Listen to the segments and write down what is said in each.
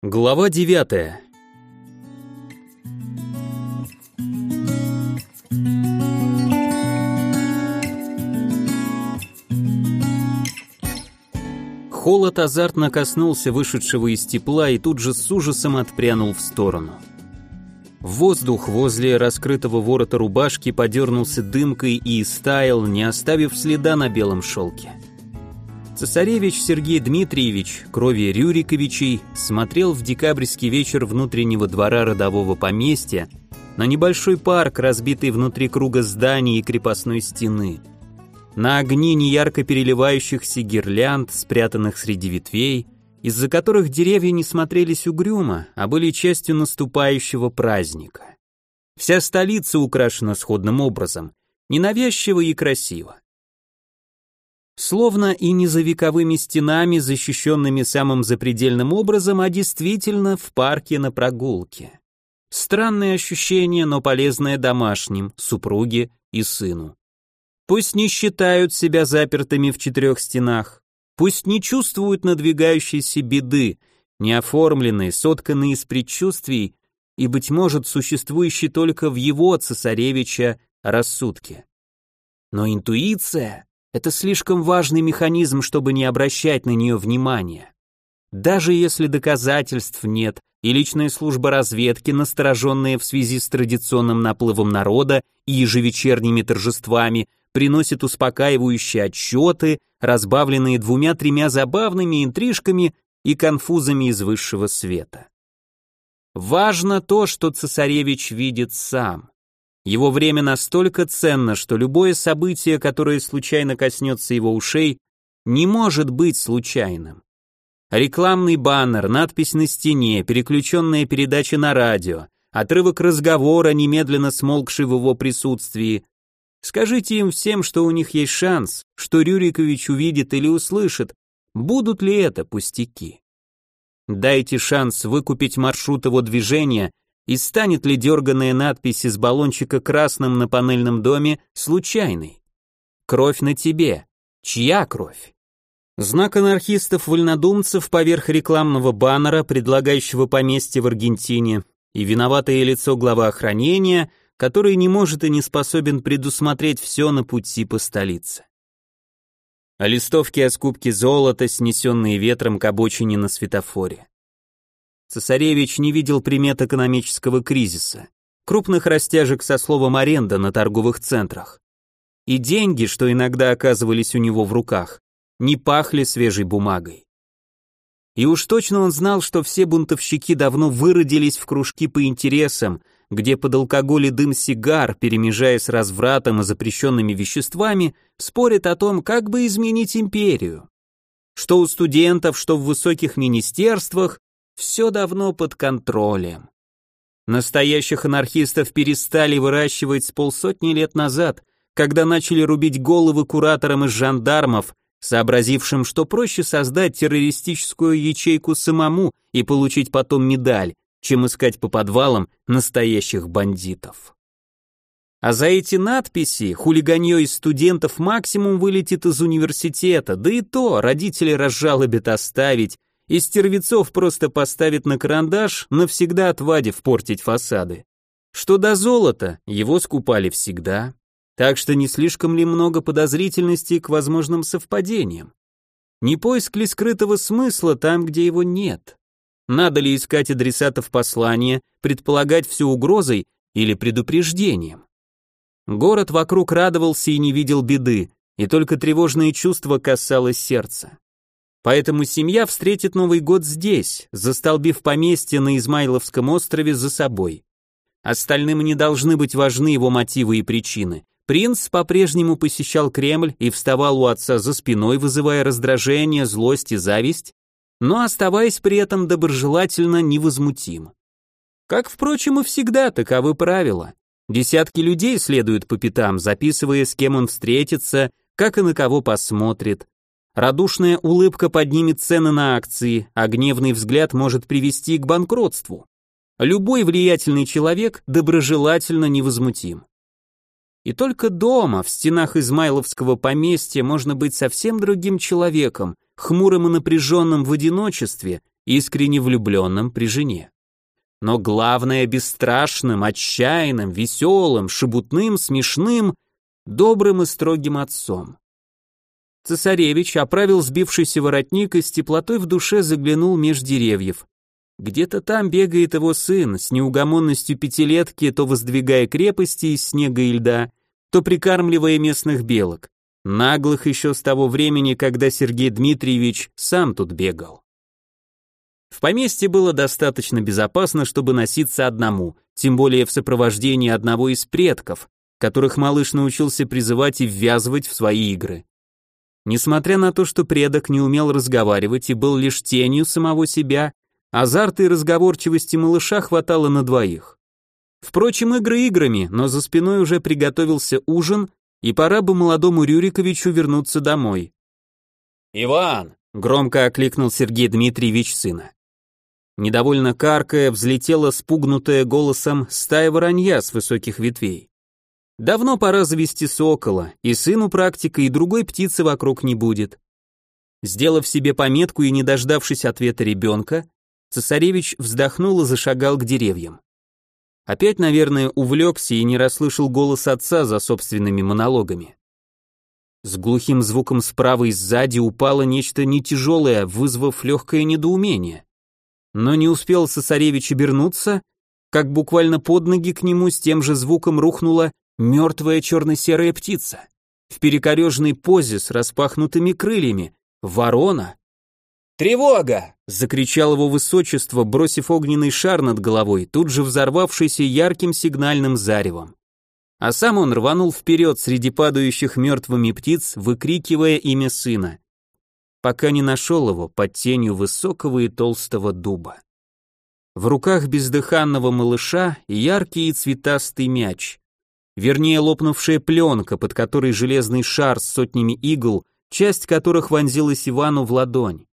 Глава девятая. Холод азартно коснулся вышедшего из тепла и тут же с ужасом отпрянул в сторону. Воздух возле раскрытого ворота рубашки подернулся дымкой и истаял, не оставив следа на белом шелке. Цесаревич Сергей Дмитриевич, крови Рюриковичей, смотрел в декабрьский вечер внутреннего двора родового поместья на небольшой парк, разбитый внутри круга зданий и крепостной стены, на огни неярко переливающихся гирлянд, спрятанных среди ветвей, из-за которых деревья не смотрелись угрюмо, а были частью наступающего праздника. Вся столица украшена сходным образом, ненавязчиво и красиво. Словно и не за вековыми стенами, защищенными самым запредельным образом, а действительно в парке на прогулке. Странное ощущение, но полезное домашним, супруге и сыну. Пусть не считают себя запертыми в четырех стенах, пусть не чувствуют надвигающейся беды, неоформленные, сотканные из предчувствий и, быть может, существующие только в его, цесаревича, рассудке. Но интуиция это слишком важный механизм, чтобы не обращать на нее внимания. Даже если доказательств нет, и личная служба разведки, настороженная в связи с традиционным наплывом народа и ежевечерними торжествами, приносит успокаивающие отчеты, разбавленные двумя-тремя забавными интрижками и конфузами из высшего света. Важно то, что цесаревич видит сам. Его время настолько ценно, что любое событие, которое случайно коснется его ушей, не может быть случайным. Рекламный баннер, надпись на стене, переключенная передача на радио, отрывок разговора, немедленно смолкший в его присутствии. Скажите им всем, что у них есть шанс, что Рюрикович увидит или услышит, будут ли это пустяки. Дайте шанс выкупить маршрут его движения и станет ли дерганная надпись из баллончика красным на панельном доме случайной? Кровь на тебе. Чья кровь? Знак анархистов-вольнодумцев поверх рекламного баннера, предлагающего поместье в Аргентине, и виноватое лицо глава охранения, который не может и не способен предусмотреть все на пути по столице. А листовки о скупке золота, снесенные ветром к обочине на светофоре. Цесаревич не видел примет экономического кризиса, крупных растяжек со словом аренда на торговых центрах. И деньги, что иногда оказывались у него в руках, не пахли свежей бумагой. И уж точно он знал, что все бунтовщики давно выродились в кружки по интересам, где под алкоголь и дым сигар, перемежая с развратом и запрещенными веществами, спорят о том, как бы изменить империю. Что у студентов, что в высоких министерствах, все давно под контролем. Настоящих анархистов перестали выращивать с полсотни лет назад, когда начали рубить головы кураторам из жандармов, сообразившим, что проще создать террористическую ячейку самому и получить потом медаль, чем искать по подвалам настоящих бандитов. А за эти надписи хулиганье из студентов максимум вылетит из университета, да и то родители разжалобят оставить, и стервецов просто поставит на карандаш, навсегда отвадив портить фасады. Что до золота, его скупали всегда, так что не слишком ли много подозрительности к возможным совпадениям? Не поиск ли скрытого смысла там, где его нет? Надо ли искать адресатов послания, предполагать все угрозой или предупреждением? Город вокруг радовался и не видел беды, и только тревожное чувство касалось сердца. Поэтому семья встретит Новый год здесь, застолбив поместье на Измайловском острове за собой. Остальным не должны быть важны его мотивы и причины. Принц по-прежнему посещал Кремль и вставал у отца за спиной, вызывая раздражение, злость и зависть, но оставаясь при этом доброжелательно невозмутим. Как, впрочем, и всегда, таковы правила. Десятки людей следуют по пятам, записывая, с кем он встретится, как и на кого посмотрит, Радушная улыбка поднимет цены на акции, а гневный взгляд может привести к банкротству. Любой влиятельный человек доброжелательно невозмутим. И только дома, в стенах Измайловского поместья, можно быть совсем другим человеком, хмурым и напряженным в одиночестве искренне влюбленным при жене. Но главное бесстрашным, отчаянным, веселым, шебутным, смешным, добрым и строгим отцом. Цесаревич оправил сбившийся воротник и с теплотой в душе заглянул меж деревьев. Где-то там бегает его сын, с неугомонностью пятилетки, то воздвигая крепости из снега и льда, то прикармливая местных белок. Наглых еще с того времени, когда Сергей Дмитриевич сам тут бегал. В поместье было достаточно безопасно, чтобы носиться одному, тем более в сопровождении одного из предков, которых малыш научился призывать и ввязывать в свои игры. Несмотря на то, что предок не умел разговаривать и был лишь тенью самого себя, азарта и разговорчивости малыша хватало на двоих. Впрочем, игры играми, но за спиной уже приготовился ужин, и пора бы молодому Рюриковичу вернуться домой. «Иван!» — громко окликнул Сергей Дмитриевич сына. Недовольно каркая, взлетела спугнутая голосом стая воронья с высоких ветвей. Давно пора завести сокола, и сыну практика, и другой птицы вокруг не будет. Сделав себе пометку и не дождавшись ответа ребенка, цесаревич вздохнул и зашагал к деревьям. Опять, наверное, увлекся и не расслышал голос отца за собственными монологами. С глухим звуком справа и сзади упало нечто не тяжелое, вызвав легкое недоумение. Но не успел цесаревич обернуться, как буквально под ноги к нему с тем же звуком рухнула мертвая черно-серая птица. В перекореженной позе с распахнутыми крыльями. Ворона. «Тревога!» — закричал его высочество, бросив огненный шар над головой, тут же взорвавшийся ярким сигнальным заревом. А сам он рванул вперед среди падающих мертвыми птиц, выкрикивая имя сына, пока не нашел его под тенью высокого и толстого дуба. В руках бездыханного малыша яркий и цветастый мяч, вернее лопнувшая пленка, под которой железный шар с сотнями игл, часть которых вонзилась Ивану в ладонь.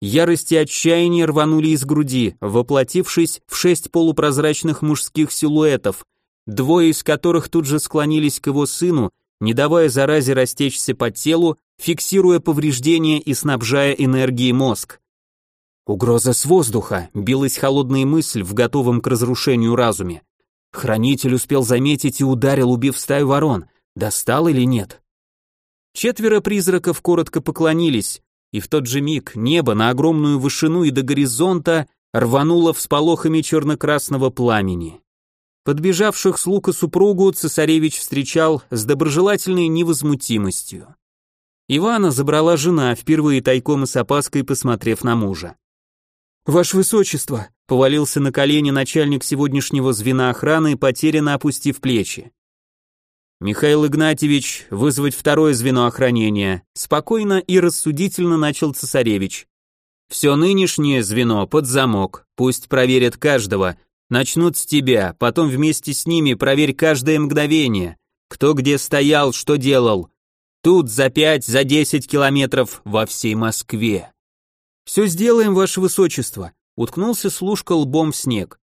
Ярость и отчаяние рванули из груди, воплотившись в шесть полупрозрачных мужских силуэтов, двое из которых тут же склонились к его сыну, не давая заразе растечься по телу, фиксируя повреждения и снабжая энергией мозг. Угроза с воздуха, билась холодная мысль в готовом к разрушению разуме. Хранитель успел заметить и ударил, убив стаю ворон. Достал или нет? Четверо призраков коротко поклонились, и в тот же миг небо на огромную вышину и до горизонта рвануло всполохами черно-красного пламени. Подбежавших слуг и супругу цесаревич встречал с доброжелательной невозмутимостью. Ивана забрала жена, впервые тайком и с опаской посмотрев на мужа. «Ваше высочество!» — повалился на колени начальник сегодняшнего звена охраны, потерянно опустив плечи. Михаил Игнатьевич, вызвать второе звено охранения, спокойно и рассудительно начал цесаревич. Все нынешнее звено под замок, пусть проверят каждого, начнут с тебя, потом вместе с ними проверь каждое мгновение, кто где стоял, что делал. Тут за пять, за десять километров во всей Москве. Все сделаем, ваше высочество, уткнулся служка лбом в снег.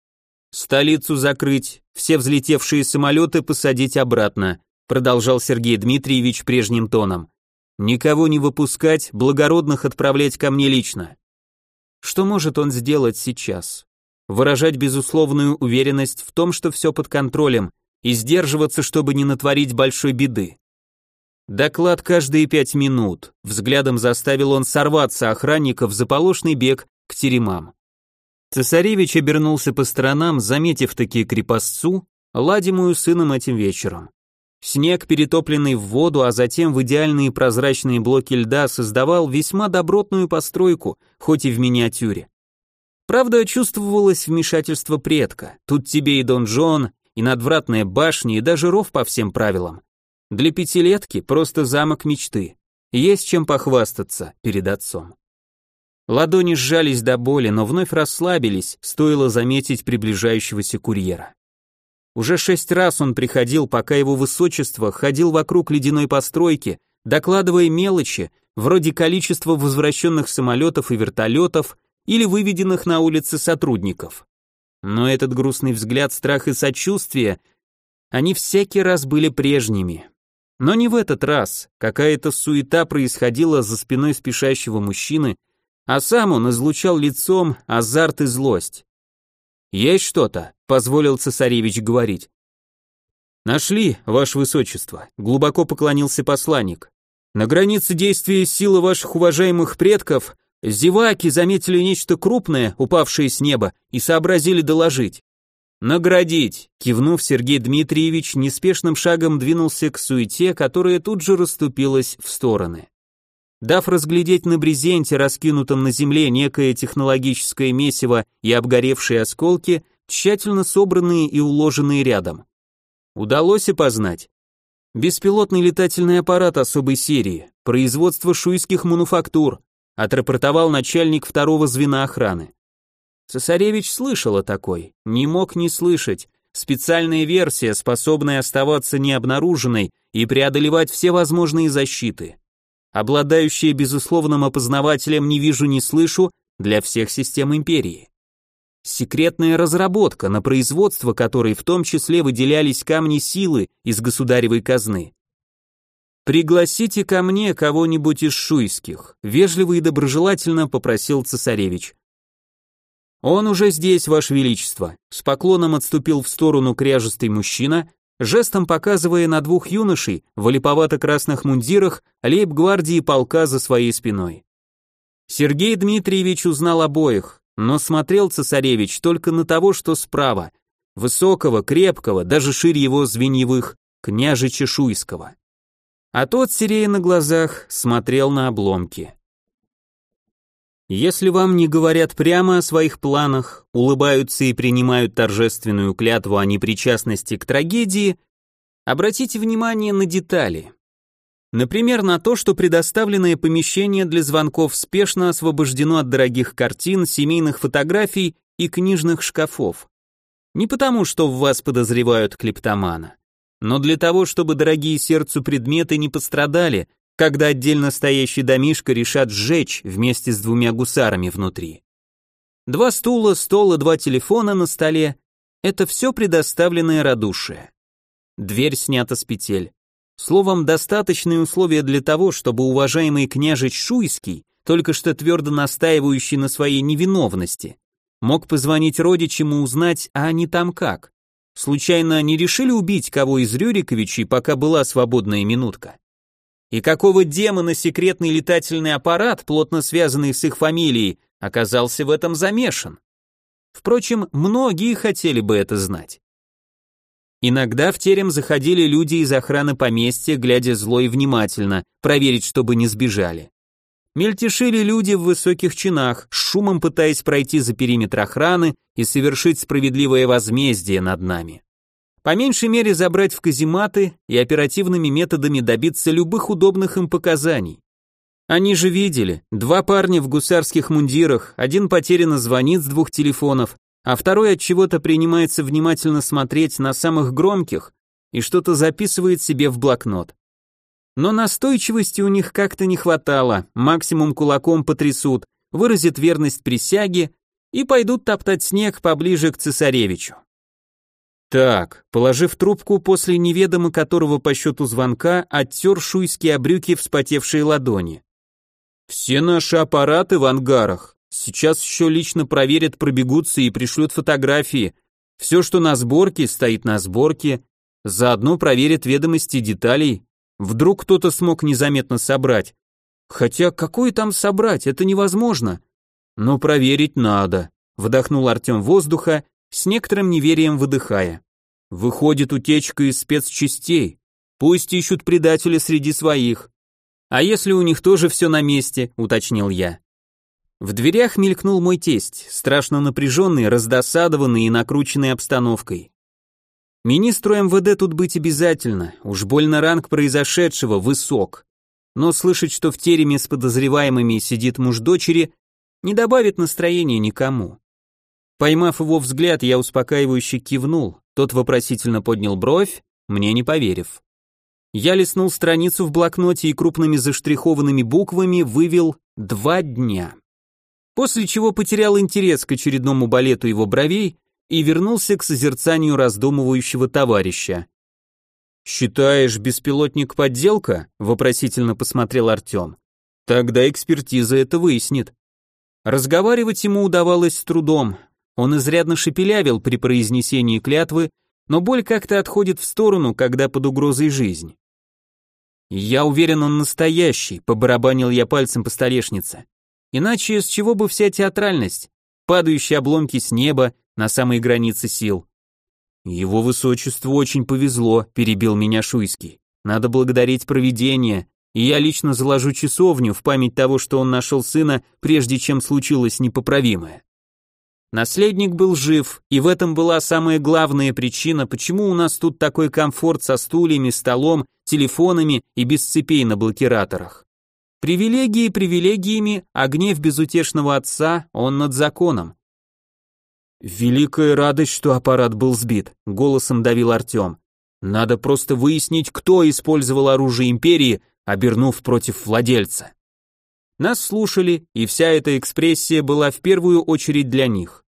Столицу закрыть, все взлетевшие самолеты посадить обратно, продолжал Сергей Дмитриевич прежним тоном. Никого не выпускать, благородных отправлять ко мне лично. Что может он сделать сейчас? Выражать безусловную уверенность в том, что все под контролем, и сдерживаться, чтобы не натворить большой беды. Доклад каждые пять минут. Взглядом заставил он сорваться охранников за полошный бег к теремам. Цесаревич обернулся по сторонам, заметив такие крепостцу, ладимую сыном этим вечером. Снег, перетопленный в воду, а затем в идеальные прозрачные блоки льда, создавал весьма добротную постройку, хоть и в миниатюре. Правда, чувствовалось вмешательство предка. Тут тебе и донжон, и надвратная башня, и даже ров по всем правилам. Для пятилетки просто замок мечты. Есть чем похвастаться перед отцом. Ладони сжались до боли, но вновь расслабились, стоило заметить приближающегося курьера. Уже шесть раз он приходил, пока его высочество ходил вокруг ледяной постройки, докладывая мелочи, вроде количества возвращенных самолетов и вертолетов или выведенных на улицы сотрудников. Но этот грустный взгляд, страх и сочувствие, они всякий раз были прежними. Но не в этот раз, какая-то суета происходила за спиной спешащего мужчины, а сам он излучал лицом азарт и злость. «Есть что-то?» — позволил цесаревич говорить. «Нашли, ваше высочество», — глубоко поклонился посланник. «На границе действия силы ваших уважаемых предков зеваки заметили нечто крупное, упавшее с неба, и сообразили доложить. «Наградить!» — кивнув, Сергей Дмитриевич неспешным шагом двинулся к суете, которая тут же расступилась в стороны. Дав разглядеть на брезенте, раскинутом на земле, некое технологическое месиво и обгоревшие осколки, тщательно собранные и уложенные рядом. Удалось опознать. Беспилотный летательный аппарат особой серии, производство шуйских мануфактур, отрапортовал начальник второго звена охраны. Цесаревич слышал о такой, не мог не слышать. Специальная версия, способная оставаться необнаруженной и преодолевать все возможные защиты. Обладающая безусловным опознавателем «не вижу, не слышу» для всех систем империи. Секретная разработка, на производство которой в том числе выделялись камни силы из государевой казны. «Пригласите ко мне кого-нибудь из шуйских», — вежливо и доброжелательно попросил цесаревич. «Он уже здесь, Ваше Величество», — с поклоном отступил в сторону кряжестый мужчина, жестом показывая на двух юношей в олиповато-красных мундирах лейб-гвардии полка за своей спиной. Сергей Дмитриевич узнал обоих, но смотрел цесаревич только на того, что справа, высокого, крепкого, даже шире его звеньевых, княжа Чешуйского. А тот, серея на глазах, смотрел на обломки. Если вам не говорят прямо о своих планах, улыбаются и принимают торжественную клятву о непричастности к трагедии, обратите внимание на детали. Например, на то, что предоставленное помещение для звонков спешно освобождено от дорогих картин, семейных фотографий и книжных шкафов. Не потому, что в вас подозревают клептомана, но для того, чтобы дорогие сердцу предметы не пострадали когда отдельно стоящий домишко решат сжечь вместе с двумя гусарами внутри. Два стула, стол и два телефона на столе — это все предоставленное радушие. Дверь снята с петель. Словом, достаточные условия для того, чтобы уважаемый княжич Шуйский, только что твердо настаивающий на своей невиновности, мог позвонить родичам и узнать, а они там как. Случайно не решили убить кого из Рюриковичей, пока была свободная минутка? И какого демона секретный летательный аппарат, плотно связанный с их фамилией, оказался в этом замешан? Впрочем, многие хотели бы это знать. Иногда в терем заходили люди из охраны поместья, глядя зло и внимательно, проверить, чтобы не сбежали. Мельтешили люди в высоких чинах, с шумом пытаясь пройти за периметр охраны и совершить справедливое возмездие над нами. По меньшей мере забрать в казематы и оперативными методами добиться любых удобных им показаний. Они же видели, два парня в гусарских мундирах, один потерянно звонит с двух телефонов, а второй от чего-то принимается внимательно смотреть на самых громких и что-то записывает себе в блокнот. Но настойчивости у них как-то не хватало, максимум кулаком потрясут, выразят верность присяге и пойдут топтать снег поближе к цесаревичу. Так, положив трубку после неведомо которого по счету звонка, оттер шуйские обрюки вспотевшие ладони. Все наши аппараты в ангарах. Сейчас еще лично проверят, пробегутся и пришлют фотографии. Все, что на сборке, стоит на сборке. Заодно проверят ведомости деталей. Вдруг кто-то смог незаметно собрать. Хотя какое там собрать, это невозможно. Но проверить надо. Вдохнул Артем воздуха с некоторым неверием выдыхая. Выходит утечка из спецчастей. Пусть ищут предателя среди своих. А если у них тоже все на месте, уточнил я. В дверях мелькнул мой тесть, страшно напряженный, раздосадованный и накрученный обстановкой. Министру МВД тут быть обязательно, уж больно ранг произошедшего высок. Но слышать, что в тереме с подозреваемыми сидит муж дочери, не добавит настроения никому. Поймав его взгляд, я успокаивающе кивнул, тот вопросительно поднял бровь, мне не поверив. Я листнул страницу в блокноте и крупными заштрихованными буквами вывел «два дня». После чего потерял интерес к очередному балету его бровей и вернулся к созерцанию раздумывающего товарища. «Считаешь, беспилотник подделка?» — вопросительно посмотрел Артем. «Тогда экспертиза это выяснит». Разговаривать ему удавалось с трудом. Он изрядно шепелявил при произнесении клятвы, но боль как-то отходит в сторону, когда под угрозой жизнь. «Я уверен, он настоящий», — побарабанил я пальцем по столешнице. «Иначе с чего бы вся театральность? Падающие обломки с неба на самой границе сил». «Его высочеству очень повезло», — перебил меня Шуйский. «Надо благодарить провидение, и я лично заложу часовню в память того, что он нашел сына, прежде чем случилось непоправимое». Наследник был жив, и в этом была самая главная причина, почему у нас тут такой комфорт со стульями, столом, телефонами и без цепей на блокираторах. Привилегии привилегиями, а гнев безутешного отца, он над законом. Великая радость, что аппарат был сбит, голосом давил Артем. Надо просто выяснить, кто использовал оружие империи, обернув против владельца. Нас слушали, и вся эта экспрессия была в первую очередь для них.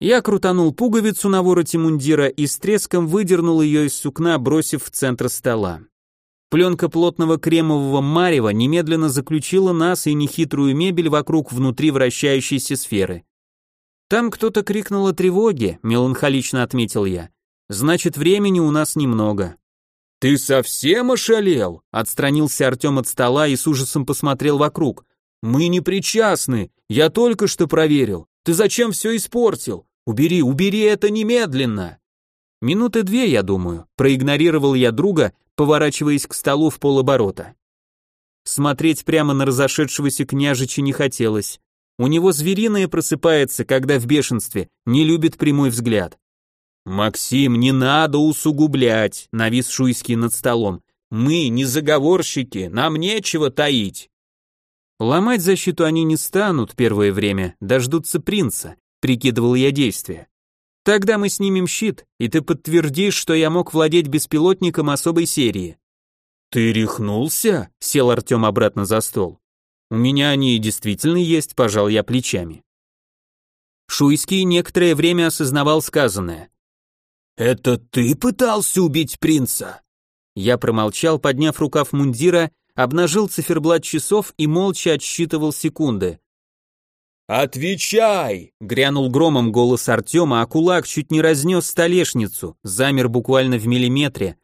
Я крутанул пуговицу на вороте мундира и с треском выдернул ее из сукна, бросив в центр стола. Пленка плотного кремового марева немедленно заключила нас и нехитрую мебель вокруг внутри вращающейся сферы. Там кто-то крикнул о тревоге, меланхолично отметил я. Значит, времени у нас немного. «Ты совсем ошалел?» — отстранился Артем от стола и с ужасом посмотрел вокруг. «Мы не причастны, я только что проверил. Ты зачем все испортил? Убери, убери это немедленно!» Минуты две, я думаю, проигнорировал я друга, поворачиваясь к столу в полоборота. Смотреть прямо на разошедшегося княжича не хотелось. У него звериное просыпается, когда в бешенстве, не любит прямой взгляд. «Максим, не надо усугублять», — навис Шуйский над столом. «Мы не заговорщики, нам нечего таить». Ломать защиту они не станут первое время, дождутся принца, прикидывал я действия. Тогда мы снимем щит, и ты подтвердишь, что я мог владеть беспилотником особой серии. Ты рехнулся? сел Артем обратно за стол. У меня они действительно есть, пожал я плечами. Шуйский некоторое время осознавал сказанное. «Это ты пытался убить принца?» Я промолчал, подняв рукав мундира, обнажил циферблат часов и молча отсчитывал секунды. «Отвечай!» — грянул громом голос Артема, а кулак чуть не разнес столешницу, замер буквально в миллиметре.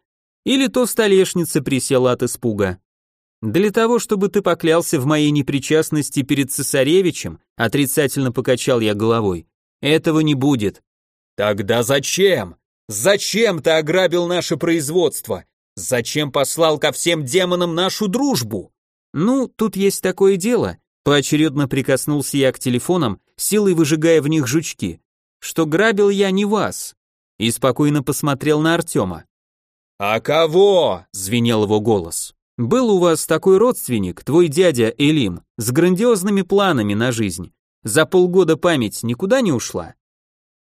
Или то столешница присела от испуга. «Для того, чтобы ты поклялся в моей непричастности перед цесаревичем», отрицательно покачал я головой, «этого не будет». «Тогда зачем?» Зачем ты ограбил наше производство? Зачем послал ко всем демонам нашу дружбу? Ну, тут есть такое дело. Поочередно прикоснулся я к телефонам, силой выжигая в них жучки. Что грабил я не вас. И спокойно посмотрел на Артема. «А кого?» — звенел его голос. «Был у вас такой родственник, твой дядя Элим, с грандиозными планами на жизнь. За полгода память никуда не ушла?»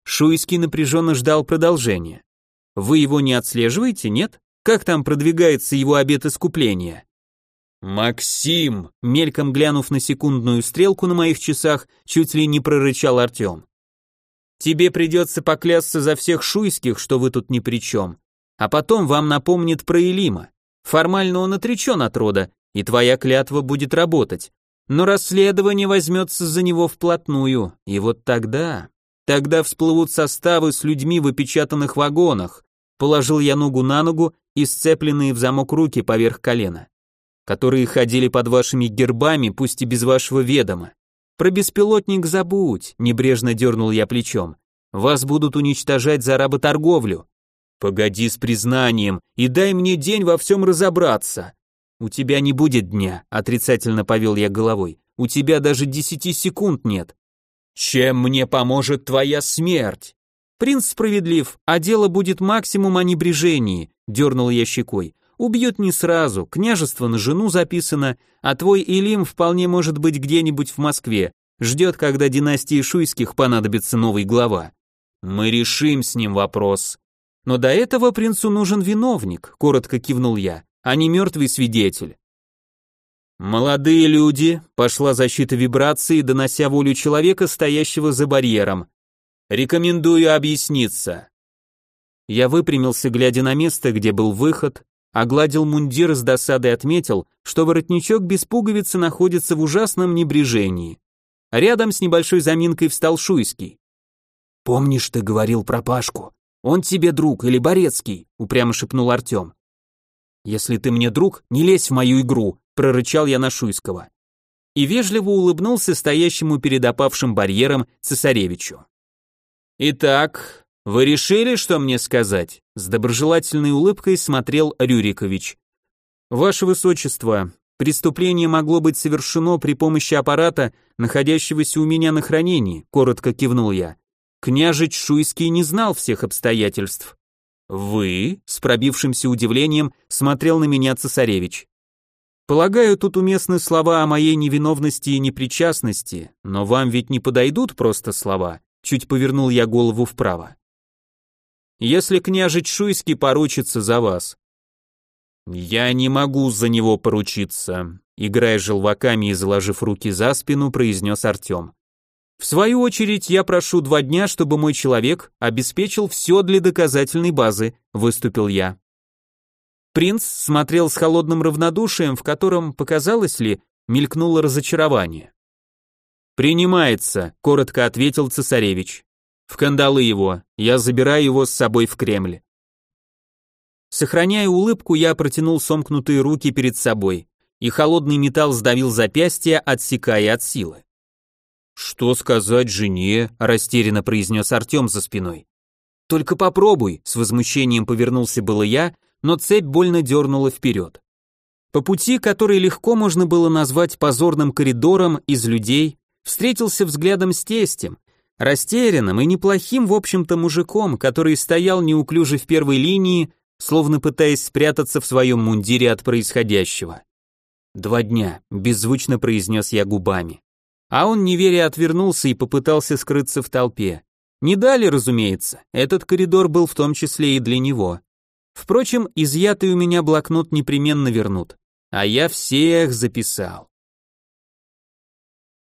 Шуйский напряженно ждал продолжения. Вы его не отслеживаете, нет? Как там продвигается его обет искупления? Максим, мельком глянув на секундную стрелку на моих часах, чуть ли не прорычал Артем. Тебе придется поклясться за всех шуйских, что вы тут ни при чем. А потом вам напомнит про Элима. Формально он отречен от рода, и твоя клятва будет работать. Но расследование возьмется за него вплотную, и вот тогда... Тогда всплывут составы с людьми в опечатанных вагонах. Положил я ногу на ногу и сцепленные в замок руки поверх колена, которые ходили под вашими гербами, пусть и без вашего ведома. Про беспилотник забудь, небрежно дернул я плечом. Вас будут уничтожать за работорговлю. Погоди с признанием и дай мне день во всем разобраться. У тебя не будет дня, отрицательно повел я головой. У тебя даже десяти секунд нет. Чем мне поможет твоя смерть? Принц справедлив, а дело будет максимум о небрежении, дернул я щекой. Убьет не сразу, княжество на жену записано, а твой Илим вполне может быть где-нибудь в Москве, ждет, когда династии Шуйских понадобится новый глава. Мы решим с ним вопрос. Но до этого принцу нужен виновник, коротко кивнул я, а не мертвый свидетель. «Молодые люди», — пошла защита вибрации, донося волю человека, стоящего за барьером. «Рекомендую объясниться». Я выпрямился, глядя на место, где был выход, огладил мундир с досадой отметил, что воротничок без пуговицы находится в ужасном небрежении. Рядом с небольшой заминкой встал Шуйский. «Помнишь, ты говорил про Пашку? Он тебе друг или Борецкий?» — упрямо шепнул Артем. «Если ты мне друг, не лезь в мою игру», — прорычал я на Шуйского. И вежливо улыбнулся стоящему перед опавшим барьером цесаревичу. «Итак, вы решили, что мне сказать?» С доброжелательной улыбкой смотрел Рюрикович. «Ваше Высочество, преступление могло быть совершено при помощи аппарата, находящегося у меня на хранении», коротко кивнул я. Княжич Шуйский не знал всех обстоятельств. «Вы?» — с пробившимся удивлением смотрел на меня цесаревич. «Полагаю, тут уместны слова о моей невиновности и непричастности, но вам ведь не подойдут просто слова», чуть повернул я голову вправо. «Если княжич Шуйский поручится за вас». «Я не могу за него поручиться», играя желваками и заложив руки за спину, произнес Артем. В свою очередь, я прошу два дня, чтобы мой человек обеспечил все для доказательной базы, выступил я. Принц смотрел с холодным равнодушием, в котором, показалось ли, мелькнуло разочарование. «Принимается», — коротко ответил цесаревич. «В кандалы его, я забираю его с собой в Кремль». Сохраняя улыбку, я протянул сомкнутые руки перед собой, и холодный металл сдавил запястье, отсекая от силы. «Что сказать жене?» – растерянно произнес Артем за спиной. «Только попробуй», – с возмущением повернулся было я, но цепь больно дернула вперед. По пути, который легко можно было назвать позорным коридором из людей, встретился взглядом с тестем, растерянным и неплохим, в общем-то, мужиком, который стоял неуклюже в первой линии, словно пытаясь спрятаться в своем мундире от происходящего. «Два дня», — беззвучно произнес я губами. А он, неверя, отвернулся и попытался скрыться в толпе. Не дали, разумеется, этот коридор был в том числе и для него. Впрочем, изъятый у меня блокнот непременно вернут, а я всех записал.